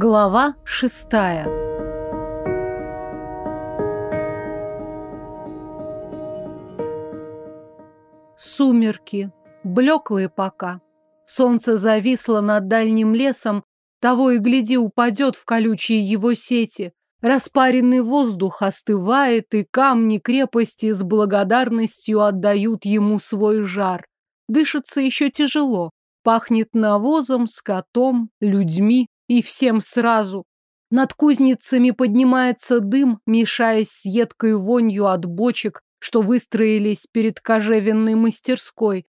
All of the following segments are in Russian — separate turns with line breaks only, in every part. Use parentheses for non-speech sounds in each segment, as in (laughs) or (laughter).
Глава шестая Сумерки, блеклые пока. Солнце зависло над дальним лесом, того и гляди упадет в колючие его сети. Распаренный воздух остывает, и камни крепости с благодарностью отдают ему свой жар. Дышится еще тяжело, пахнет навозом, скотом, людьми и всем сразу. Над кузницами поднимается дым, мешаясь с едкой вонью от бочек, что выстроились перед кожевенной мастерской.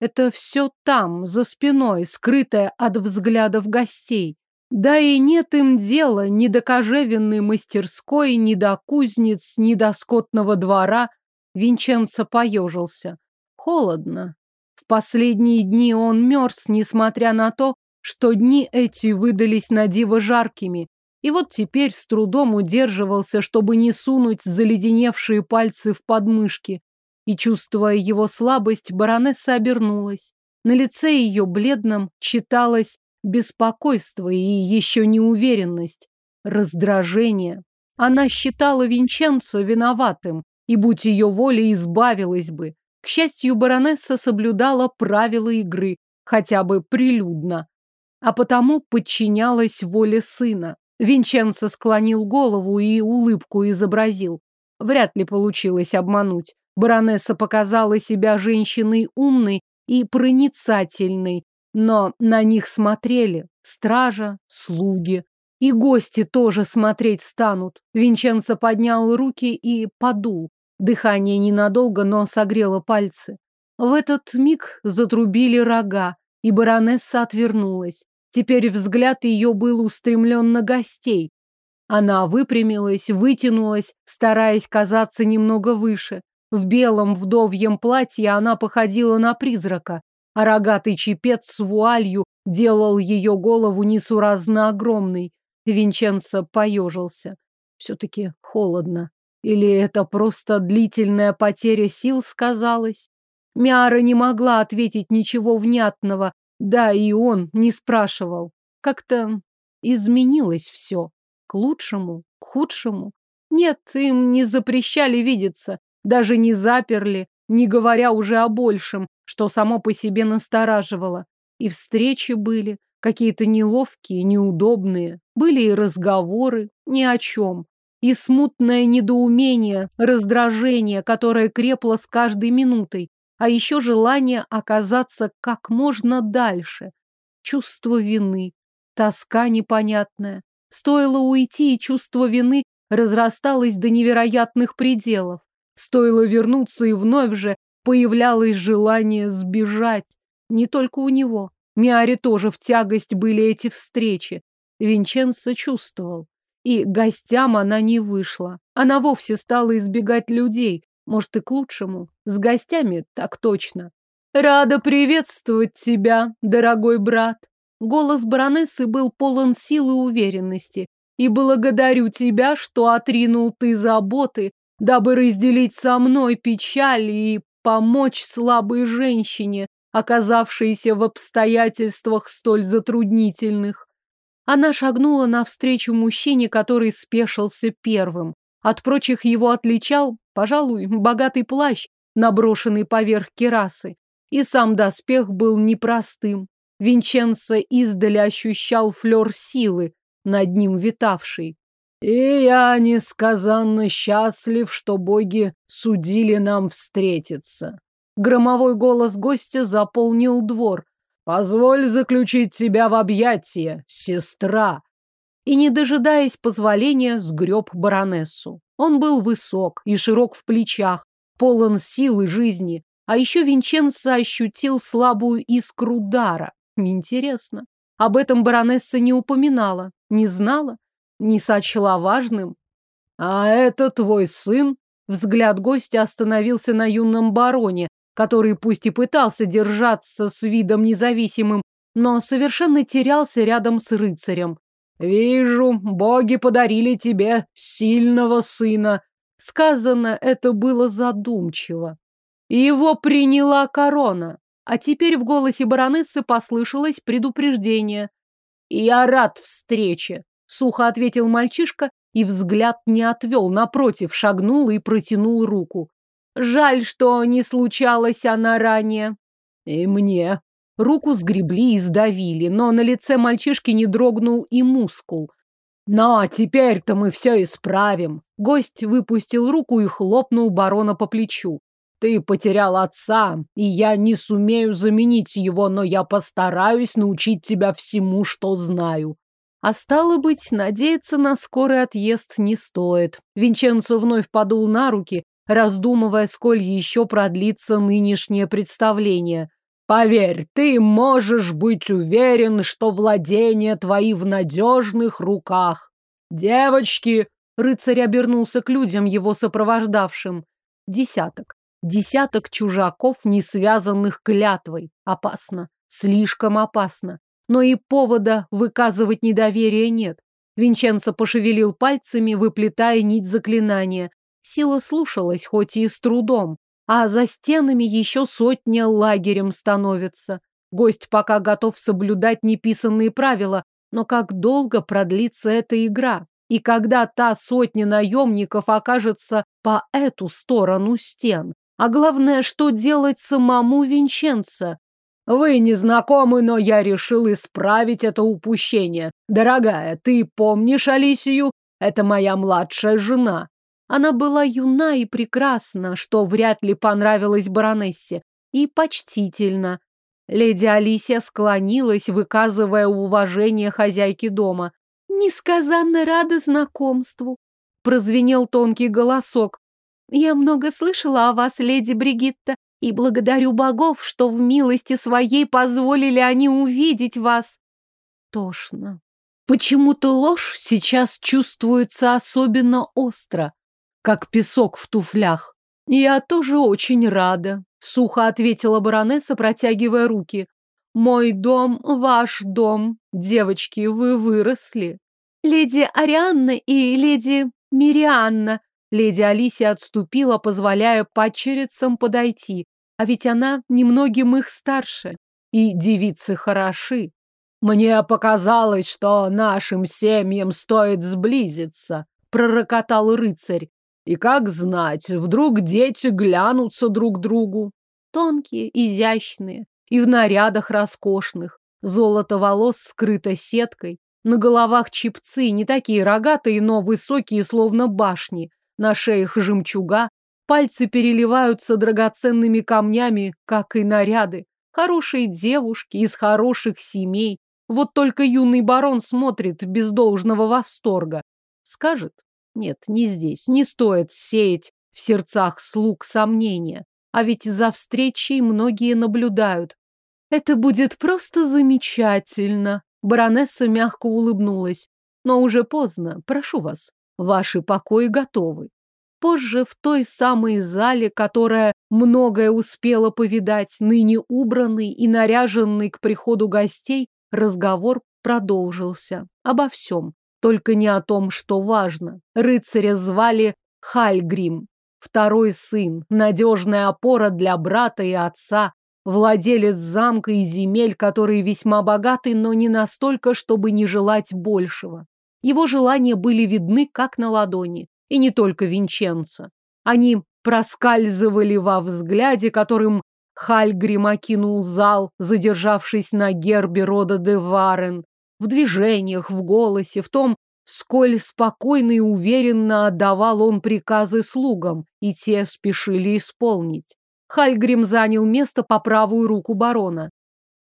Это все там, за спиной, скрытое от взглядов гостей. Да и нет им дела ни до кожевенной мастерской, ни до кузнец, ни до скотного двора. Винченцо поежился. Холодно. В последние дни он мерз, несмотря на то, что дни эти выдались на диво жаркими. И вот теперь с трудом удерживался, чтобы не сунуть заледеневшие пальцы в подмышки. И, чувствуя его слабость, баронесса обернулась. На лице ее бледном читалось беспокойство и еще неуверенность, раздражение. Она считала Винченцо виноватым, и, будь ее волей, избавилась бы. К счастью, баронесса соблюдала правила игры, хотя бы прилюдно, а потому подчинялась воле сына. Винченцо склонил голову и улыбку изобразил. Вряд ли получилось обмануть. Баронесса показала себя женщиной умной и проницательной, но на них смотрели стража, слуги. И гости тоже смотреть станут. Винченцо поднял руки и подул. Дыхание ненадолго, но согрело пальцы. В этот миг затрубили рога, и баронесса отвернулась. Теперь взгляд ее был устремлен на гостей. Она выпрямилась, вытянулась, стараясь казаться немного выше. В белом вдовьем платье она походила на призрака а рогатый чепец с вуалью делал ее голову несуразно огромной. Винченцо поежился. Все-таки холодно. Или это просто длительная потеря сил сказалась? Мяра не могла ответить ничего внятного, да и он не спрашивал. Как-то изменилось все. К лучшему, к худшему. Нет, им не запрещали видеться, даже не заперли, не говоря уже о большем, что само по себе настораживало. И встречи были, какие-то неловкие, неудобные. Были и разговоры, ни о чем. И смутное недоумение, раздражение, которое крепло с каждой минутой. А еще желание оказаться как можно дальше. Чувство вины, тоска непонятная. Стоило уйти, и чувство вины разрасталось до невероятных пределов. Стоило вернуться, и вновь же появлялось желание сбежать. Не только у него. Миаре тоже в тягость были эти встречи. Винченцо чувствовал. И гостям она не вышла. Она вовсе стала избегать людей. Может, и к лучшему. С гостями так точно. «Рада приветствовать тебя, дорогой брат!» Голос баронессы был полон силы и уверенности. «И благодарю тебя, что отринул ты заботы, дабы разделить со мной печаль и помочь слабой женщине, оказавшейся в обстоятельствах столь затруднительных. Она шагнула навстречу мужчине, который спешился первым. От прочих его отличал, пожалуй, богатый плащ, наброшенный поверх керасы. И сам доспех был непростым. Винченцо издали ощущал флер силы, над ним витавший. И я несказанно счастлив, что боги судили нам встретиться. Громовой голос гостя заполнил двор. Позволь заключить тебя в объятия, сестра. И, не дожидаясь позволения, сгреб баронессу. Он был высок и широк в плечах, полон силы жизни. А еще Винченцо ощутил слабую искру дара. Интересно. Об этом баронесса не упоминала, не знала не сочла важным. А это твой сын? Взгляд гостя остановился на юном бароне, который пусть и пытался держаться с видом независимым, но совершенно терялся рядом с рыцарем. «Вижу, боги подарили тебе сильного сына». Сказано это было задумчиво. Его приняла корона. А теперь в голосе баронессы послышалось предупреждение. «Я рад встрече. Сухо ответил мальчишка и взгляд не отвел, напротив, шагнул и протянул руку. Жаль, что не случалось она ранее. И мне. Руку сгребли и сдавили, но на лице мальчишки не дрогнул и мускул. Но теперь-то мы все исправим. Гость выпустил руку и хлопнул барона по плечу. Ты потерял отца, и я не сумею заменить его, но я постараюсь научить тебя всему, что знаю. А стало быть, надеяться на скорый отъезд не стоит. Винченцо вновь подул на руки, раздумывая, сколь еще продлится нынешнее представление. Поверь, ты можешь быть уверен, что владения твои в надежных руках. Девочки, рыцарь обернулся к людям, его сопровождавшим. Десяток. Десяток чужаков, не связанных клятвой. Опасно. Слишком опасно. Но и повода выказывать недоверие нет. Винченцо пошевелил пальцами, выплетая нить заклинания. Сила слушалась, хоть и с трудом. А за стенами еще сотня лагерем становится. Гость пока готов соблюдать неписанные правила, но как долго продлится эта игра? И когда та сотня наемников окажется по эту сторону стен? А главное, что делать самому Винченцо? Вы не знакомы, но я решил исправить это упущение. Дорогая, ты помнишь Алисию? Это моя младшая жена. Она была юна и прекрасна, что вряд ли понравилось баронессе, и почтительно. Леди Алисия склонилась, выказывая уважение хозяйке дома. «Несказанно рада знакомству», — прозвенел тонкий голосок. Я много слышала о вас, леди Бригитта, и благодарю богов, что в милости своей позволили они увидеть вас. Тошно. Почему-то ложь сейчас чувствуется особенно остро, как песок в туфлях. Я тоже очень рада, сухо ответила баронесса, протягивая руки. Мой дом, ваш дом. Девочки, вы выросли. Леди Арианна и леди Мирианна, Леди Алисия отступила, позволяя падчерицам подойти. А ведь она немногим их старше. И девицы хороши. Мне показалось, что нашим семьям стоит сблизиться, пророкотал рыцарь. И как знать, вдруг дети глянутся друг другу. Тонкие, изящные и в нарядах роскошных. Золото волос скрыто сеткой. На головах чипцы, не такие рогатые, но высокие, словно башни на шеях жемчуга, пальцы переливаются драгоценными камнями, как и наряды. Хорошие девушки из хороших семей. Вот только юный барон смотрит без должного восторга. Скажет? Нет, не здесь. Не стоит сеять в сердцах слуг сомнения. А ведь за встречей многие наблюдают. Это будет просто замечательно. Баронесса мягко улыбнулась. Но уже поздно. Прошу вас. Ваши покои готовы. Позже в той самой зале, которая многое успела повидать, ныне убранный и наряженный к приходу гостей, разговор продолжился. Обо всем, только не о том, что важно. Рыцаря звали Хальгрим, второй сын, надежная опора для брата и отца, владелец замка и земель, которые весьма богаты, но не настолько, чтобы не желать большего. Его желания были видны как на ладони. И не только Винченца. Они проскальзывали во взгляде, которым Хальгрим окинул зал, задержавшись на гербе рода де Варен, в движениях, в голосе, в том, сколь спокойно и уверенно отдавал он приказы слугам, и те спешили исполнить. Хальгрим занял место по правую руку барона.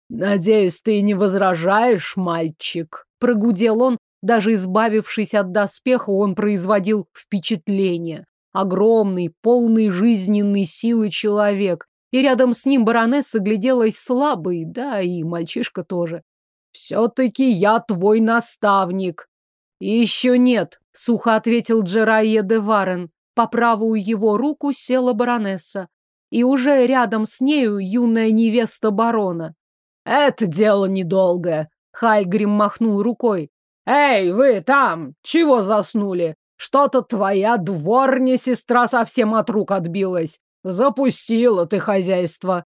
«Надеюсь, ты не возражаешь, мальчик?» – прогудел он, даже избавившись от доспеха, он производил впечатление. Огромный, полный жизненной силы человек. И рядом с ним баронесса гляделась слабой, да и мальчишка тоже. «Все-таки я твой наставник». «Еще нет», — сухо ответил Джерайе де Варен. По правую его руку села баронесса. И уже рядом с нею юная невеста барона. «Это дело недолгое», — Хальгрим махнул рукой. «Эй, вы там! Чего заснули? Что-то твоя дворня сестра совсем от рук отбилась. Запустила ты хозяйство».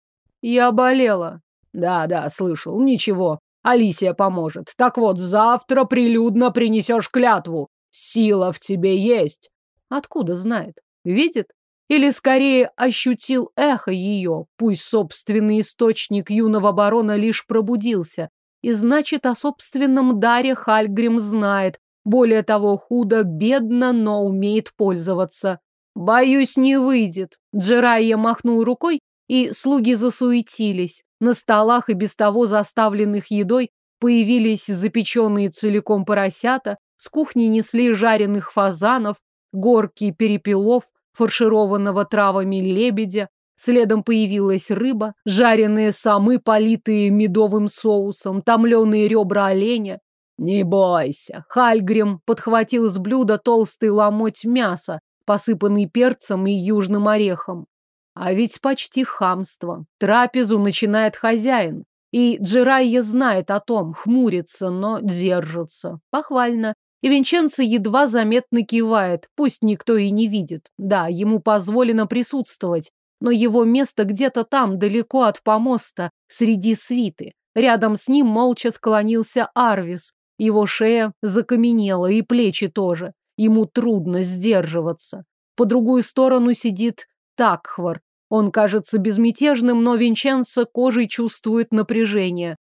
«Я болела». «Да-да, слышал. Ничего.
Алисия поможет. Так вот, завтра прилюдно принесешь клятву. Сила в тебе есть.
Откуда знает? Видит? Или скорее ощутил эхо ее, пусть собственный источник юного барона лишь пробудился. И значит, о собственном даре Хальгрим знает. Более того, худо-бедно, но умеет пользоваться. Боюсь, не выйдет. Джерайя махнул рукой, и слуги засуетились. На столах и без того заставленных едой появились запеченные целиком поросята, с кухни несли жареных фазанов, горки перепелов, фаршированного травами лебедя, следом появилась рыба, жареные самы, политые медовым соусом, томленые ребра оленя. «Не бойся!» Хальгрим подхватил с блюда толстый ломоть мяса, посыпанный перцем и южным орехом. А ведь почти хамство. Трапезу начинает хозяин. И Джерайя знает о том, хмурится, но держится. Похвально. И Винченцо едва заметно кивает, пусть никто и не видит. Да, ему позволено присутствовать, но его место где-то там, далеко от помоста, среди свиты. Рядом с ним молча склонился Арвис. Его шея закаменела, и плечи тоже. Ему трудно сдерживаться. По другую сторону сидит Такхвар. Он кажется безмятежным, но Винченцо кожей чувствует напряжение.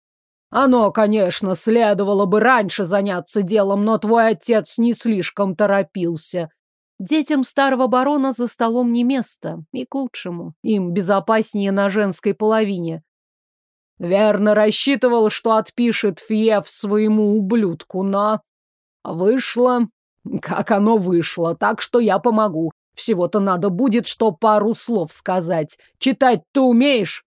Оно, конечно, следовало бы раньше заняться делом, но твой отец не слишком торопился.
Детям старого барона за столом не место, и к лучшему. Им безопаснее на женской половине.
Верно рассчитывал, что отпишет Фьев своему ублюдку, но... Вышло, как оно вышло, так что я помогу. Всего-то надо будет, что пару слов сказать. Читать ты умеешь?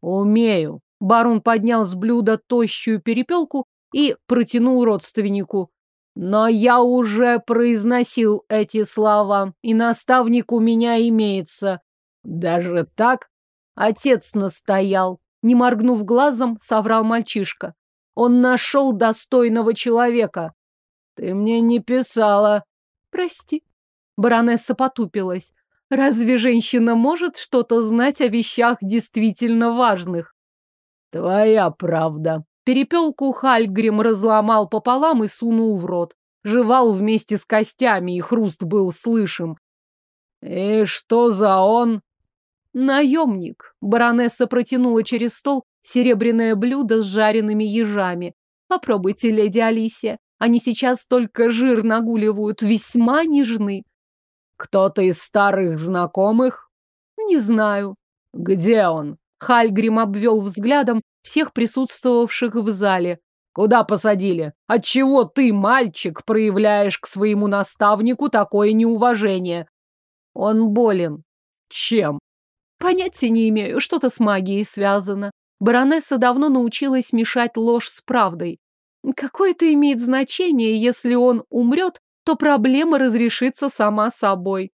Умею. Барон поднял с блюда тощую перепелку и протянул родственнику. Но я уже произносил эти слова, и наставник у меня имеется.
Даже так?
Отец настоял. Не моргнув глазом, соврал мальчишка. Он нашел достойного человека.
Ты мне не писала.
Прости. Баронесса потупилась. Разве женщина может что-то знать о вещах действительно важных?
Твоя правда.
Перепелку Хальгрим разломал пополам и сунул в рот. Жевал вместе с костями, и хруст был слышим.
И что за он?
Наемник. Баронесса протянула через стол серебряное блюдо с жареными ежами. Попробуйте, леди Алисия. Они сейчас только жир нагуливают, весьма нежны.
Кто-то из старых знакомых?
Не знаю.
Где он?
Хальгрим обвел взглядом всех присутствовавших в зале.
Куда посадили? Отчего ты, мальчик, проявляешь к своему наставнику такое неуважение?
Он болен.
Чем?
Понятия не имею, что-то с магией связано. Баронесса давно научилась мешать ложь с правдой. Какое это имеет значение, если он умрет, то проблема разрешится сама собой.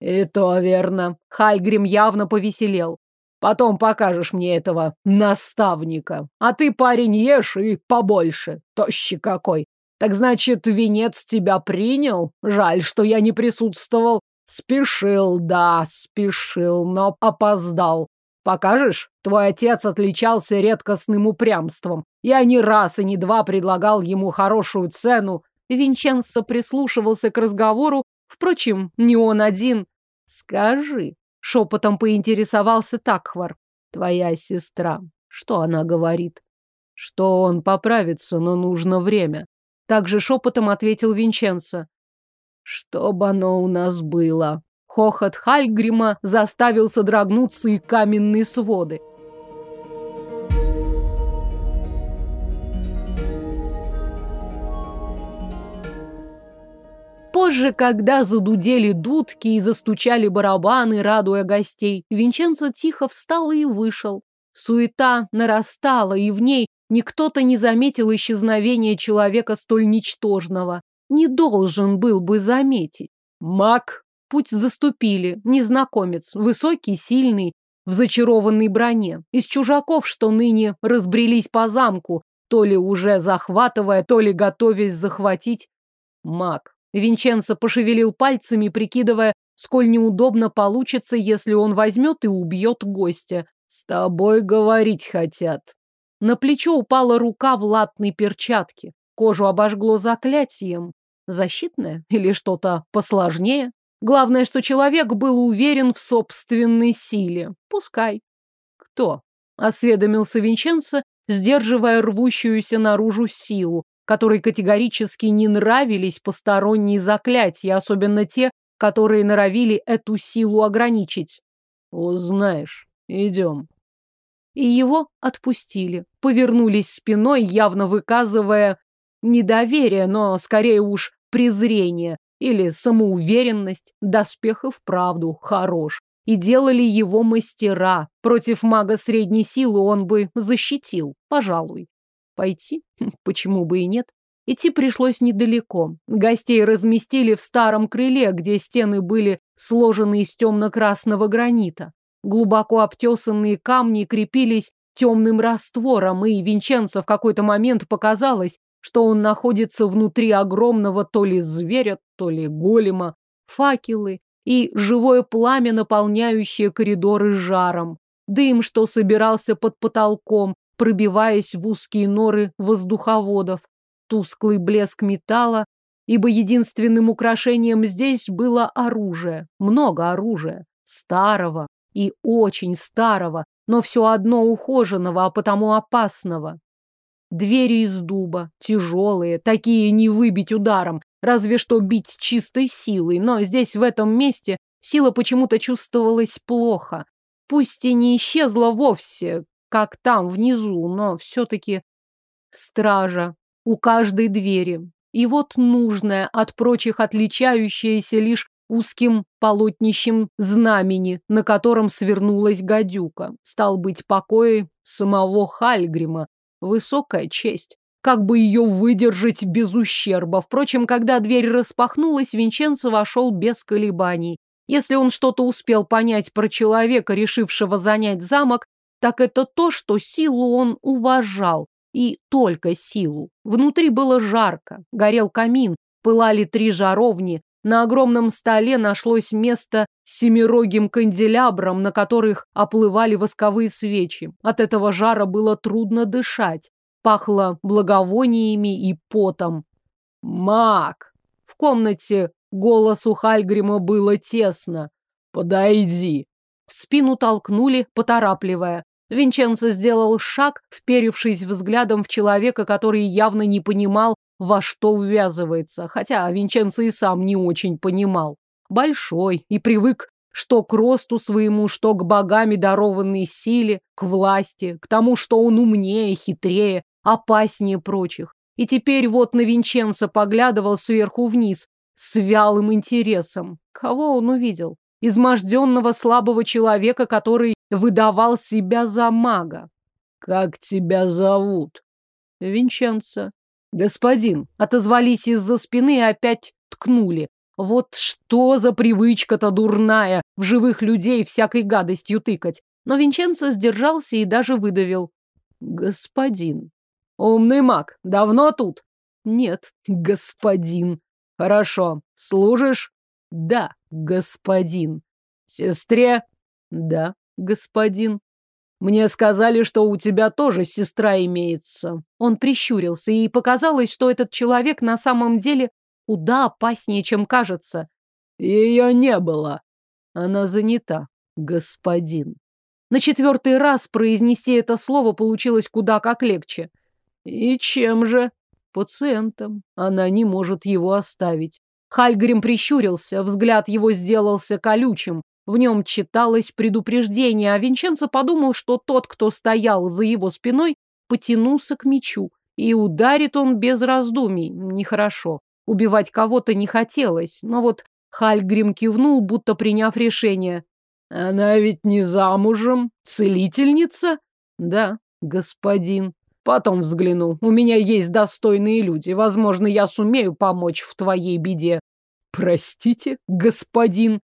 И то верно. Хальгрим явно повеселел. Потом покажешь мне этого наставника. А ты, парень, ешь и побольше. Тощий какой. Так значит, венец тебя принял? Жаль, что я не присутствовал. Спешил, да, спешил, но опоздал. Покажешь? Твой отец отличался редкостным упрямством. Я ни раз и ни два предлагал ему хорошую цену.
Винченцо прислушивался к разговору. Впрочем, не он один. Скажи, Шепотом поинтересовался Такхвар. Твоя сестра. Что она говорит? Что он поправится, но нужно время. Также шепотом ответил Винченцо. Чтоб оно у нас было. Хохот Хальгрима заставил содрогнуться и каменные своды. Позже, когда задудели дудки и застучали барабаны, радуя гостей, Винченцо тихо встал и вышел. Суета нарастала, и в ней никто-то не заметил исчезновения человека столь ничтожного. Не должен был бы заметить. Маг путь заступили, незнакомец, высокий, сильный, в зачарованной броне, из чужаков, что ныне разбрелись по замку, то ли уже захватывая, то ли готовясь захватить. Маг. Винченцо пошевелил пальцами, прикидывая, сколь неудобно получится, если он возьмет и убьет гостя. «С тобой говорить хотят». На плечо упала рука в латной перчатке. Кожу обожгло заклятием. Защитное или что-то посложнее? Главное, что человек был уверен в собственной силе. Пускай. Кто? Осведомился Винченцо, сдерживая рвущуюся наружу силу, которой категорически не нравились посторонние заклятия, особенно те, которые норовили эту силу ограничить.
Узнаешь. Идем.
И его отпустили, повернулись спиной, явно выказывая недоверие, но скорее уж презрение или самоуверенность. Доспех и вправду хорош. И делали его мастера. Против мага средней силы он бы защитил, пожалуй. Пойти? (laughs) Почему бы и нет? Идти пришлось недалеко. Гостей разместили в старом крыле, где стены были сложены из темно-красного гранита. Глубоко обтесанные камни крепились темным раствором, и Винченцо в какой-то момент показалось, что он находится внутри огромного то ли зверя, то ли голема, факелы и живое пламя, наполняющее коридоры жаром, дым, что собирался под потолком, пробиваясь в узкие норы воздуховодов, тусклый блеск металла, ибо единственным украшением здесь было оружие, много оружия, старого и очень старого, но все одно ухоженного, а потому опасного. Двери из дуба, тяжелые, такие не выбить ударом, разве что бить чистой силой, но здесь, в этом месте, сила почему-то чувствовалась плохо. Пусть и не исчезла вовсе, как там внизу, но все-таки стража у каждой двери. И вот нужное, от прочих отличающееся лишь узким полотнищем знамени, на котором свернулась гадюка. Стал быть покои самого Хальгрима. Высокая честь. Как бы ее выдержать без ущерба? Впрочем, когда дверь распахнулась, Винченцо вошел без колебаний. Если он что-то успел понять про человека, решившего занять замок, так это то, что силу он уважал. И только силу. Внутри было жарко, горел камин, пылали три жаровни, на огромном столе нашлось место семирогим канделябром, на которых оплывали восковые свечи. От этого жара было трудно дышать. Пахло благовониями и потом. «Маг!» В комнате голосу Хальгрима было тесно. «Подойди!» В спину толкнули, поторапливая. Винченцо сделал шаг, вперившись взглядом в человека, который явно не понимал, во что ввязывается, хотя Винченцо и сам не очень понимал. Большой и привык что к росту своему, что к богами дарованной силе, к власти, к тому, что он умнее, хитрее, опаснее прочих. И теперь вот на Винченцо поглядывал сверху вниз, с вялым интересом. Кого он увидел? Изможденного слабого человека, который выдавал себя за мага. «Как тебя зовут?» «Винченцо». «Господин», отозвались из-за спины и опять ткнули. Вот что за привычка-то дурная в живых людей всякой гадостью тыкать. Но Винченцо сдержался и даже выдавил. «Господин». «Умный маг, давно тут?» «Нет, господин». «Хорошо. Служишь?» «Да, господин». «Сестре?» «Да, господин. Мне сказали, что у тебя тоже сестра имеется. Он прищурился, и показалось, что этот человек на самом деле куда опаснее, чем кажется. Ее не было. Она занята, господин. На четвертый раз произнести это слово получилось куда как легче. И чем же? Пациентом. Она не может его оставить. Хальгрим прищурился, взгляд его сделался колючим. В нем читалось предупреждение, а Винченцо подумал, что тот, кто стоял за его спиной, потянулся к мечу. И ударит он без раздумий. Нехорошо. Убивать кого-то не хотелось, но вот Хальгрим кивнул, будто приняв решение. «Она ведь не замужем? Целительница?» «Да, господин». «Потом взгляну. У меня есть достойные люди. Возможно, я сумею помочь в твоей беде». «Простите, господин?»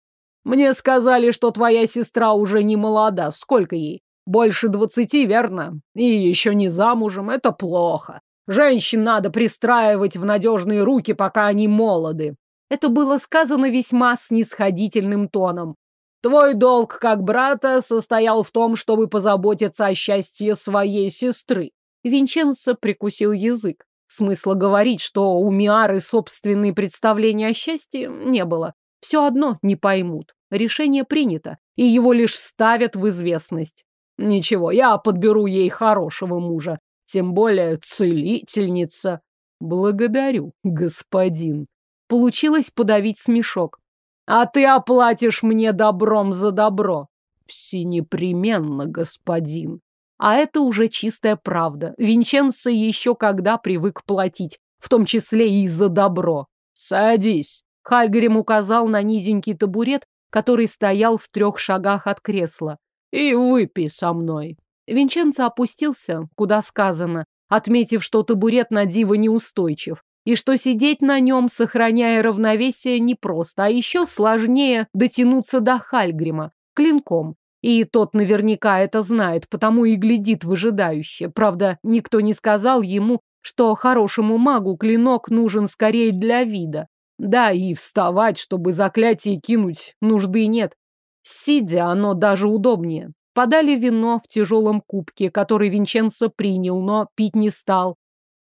Мне сказали, что твоя сестра уже не молода. Сколько ей? Больше двадцати, верно? И еще не замужем. Это плохо. Женщин надо пристраивать в надежные руки, пока они молоды. Это было сказано весьма снисходительным тоном. Твой долг как брата состоял в том, чтобы позаботиться о счастье своей сестры.
Винченцо прикусил язык. Смысла говорить, что у Миары собственные представления о счастье, не было. Все одно не поймут. Решение принято, и его лишь ставят в известность. Ничего, я подберу ей хорошего мужа, тем более целительница. Благодарю, господин. Получилось подавить смешок. А ты оплатишь мне добром за добро. Все непременно, господин. А это уже чистая правда. Винченцо еще когда привык платить, в том числе и за добро. Садись. Хальгарем указал на низенький табурет, который стоял в трех шагах от кресла. И выпей со мной. Винченцо опустился, куда сказано, отметив, что табурет на диво неустойчив, и что сидеть на нем, сохраняя равновесие, непросто, а еще сложнее дотянуться до Хальгрима клинком. И тот наверняка это знает, потому и глядит выжидающе. Правда, никто не сказал ему, что хорошему магу клинок нужен скорее для вида. Да, и вставать, чтобы заклятие кинуть, нужды нет. Сидя, оно даже удобнее. Подали вино в тяжелом кубке, который Винченцо принял, но пить не стал.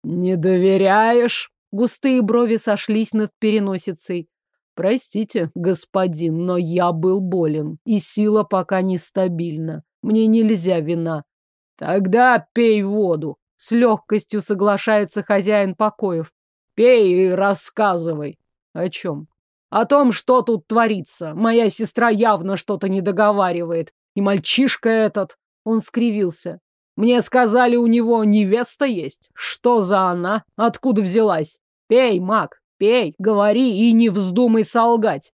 «Не доверяешь?» Густые брови сошлись над переносицей. Простите, господин, но я был болен, и сила пока нестабильна. Мне нельзя вина. Тогда пей воду. С легкостью соглашается хозяин покоев. Пей и рассказывай. О чем? О том, что тут творится. Моя сестра явно что-то не договаривает. И мальчишка этот... Он скривился. Мне сказали, у него невеста есть. Что за она? Откуда взялась? Пей, маг, Пей, говори и не вздумай солгать.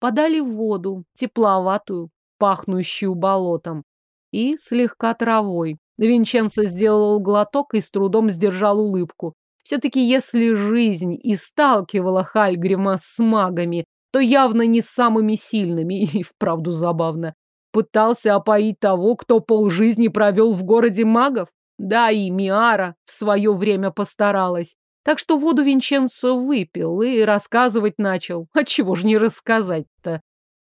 Подали воду, тепловатую, пахнущую болотом, и слегка травой. Винченцо сделал глоток и с трудом сдержал улыбку. Все-таки если жизнь и сталкивала Хальгрима с магами, то явно не самыми сильными, (laughs) и вправду забавно. Пытался опоить того, кто полжизни провел в городе магов? Да, и Миара в свое время постаралась. Так что воду Винченцо выпил и рассказывать начал. А чего ж не рассказать-то?